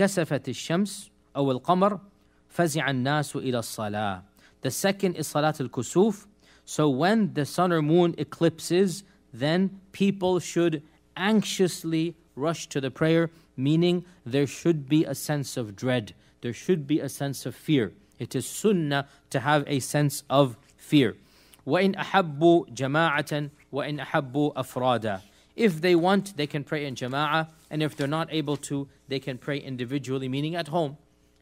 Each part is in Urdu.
كسفت الشمس أو القمر فزع الناس إلى الصلاة The second is when the So when the sun or moon eclipses, then people should anxiously rush to the prayer, meaning there should be a sense of dread. There should be a sense of fear. It is sunnah to have a sense of fear. وَإِنْ أَحَبُّوا جَمَاعَةً وَإِنْ أَحَبُّوا أَفْرَادًا if they want they can pray انما and if they're not able to they can pray individually میگ at home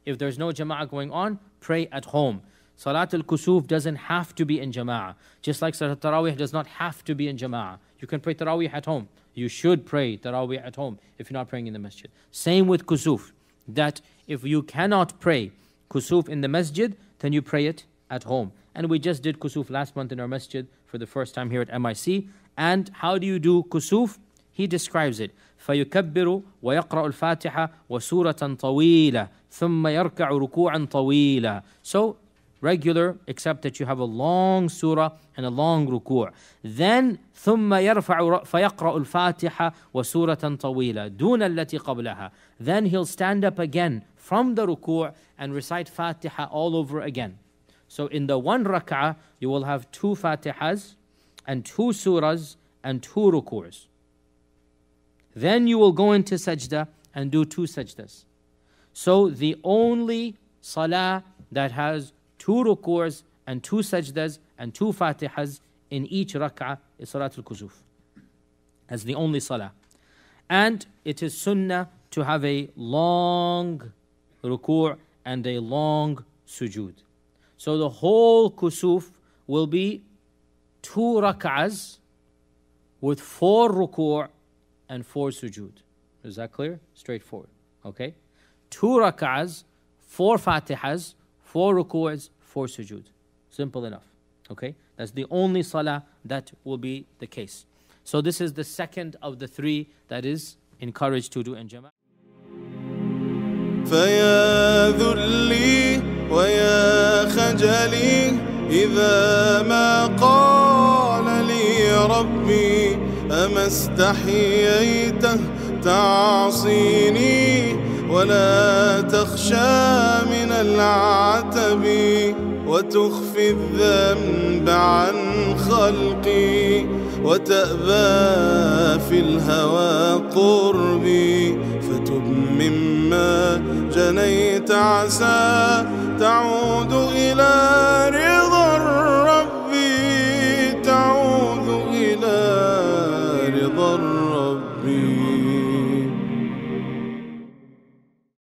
if there is no جما going on pray at home سلاۃ السوف doesn't have to be in جما جس لائک سلا ترا وی ڈز نوٹ ہی ان جمع یو کین پر تراؤ وی at home you should pray تراؤ وی at home if not praying in the مسجد سیم ود کسوف that if you can not pray کسوف ان دا مسجد then you pray it at home and we just did کسوف لاسٹ منتھ ان مسجد for the first time here at M I C And how do you do kusuf? He describes it. فَيُكَبِّرُ وَيَقْرَأُ الْفَاتِحَ وَسُورَةً طَوِيلًا ثُمَّ يَرْكَعُ رُكُوعًا طَوِيلًا So, regular, except that you have a long surah and a long ruku' Then, ثُمَّ يَرْفَعُ فَيَقْرَأُ الْفَاتِحَ وَسُورَةً طَوِيلًا دُونَ الَّتِي قَبْلَهَا Then he'll stand up again from the ruku' and recite fatiha all over again. So in the one rak'ah, you will have two fatihas, and two سورز اینڈ ٹھو رو کورس when you were going to سچ دا اینڈ ٹھو سچ دو دی اونلی سلح دیٹ ہیز ٹھو رو کورس اینڈ ٹھو سچ دز اینڈ ہیز انچ رقاف دی اونلی سلح اینڈ اٹ از سن to have a long and a long سجوت سو دا ہول کسوف will be second of the three this to to انجولی ربي أما استحييته تعصيني ولا تخشى من العتب وتخفي الذنب عن خلقي وتأبى في الهوى قربي فتب مما جنيت عسى تعود إلى رحلي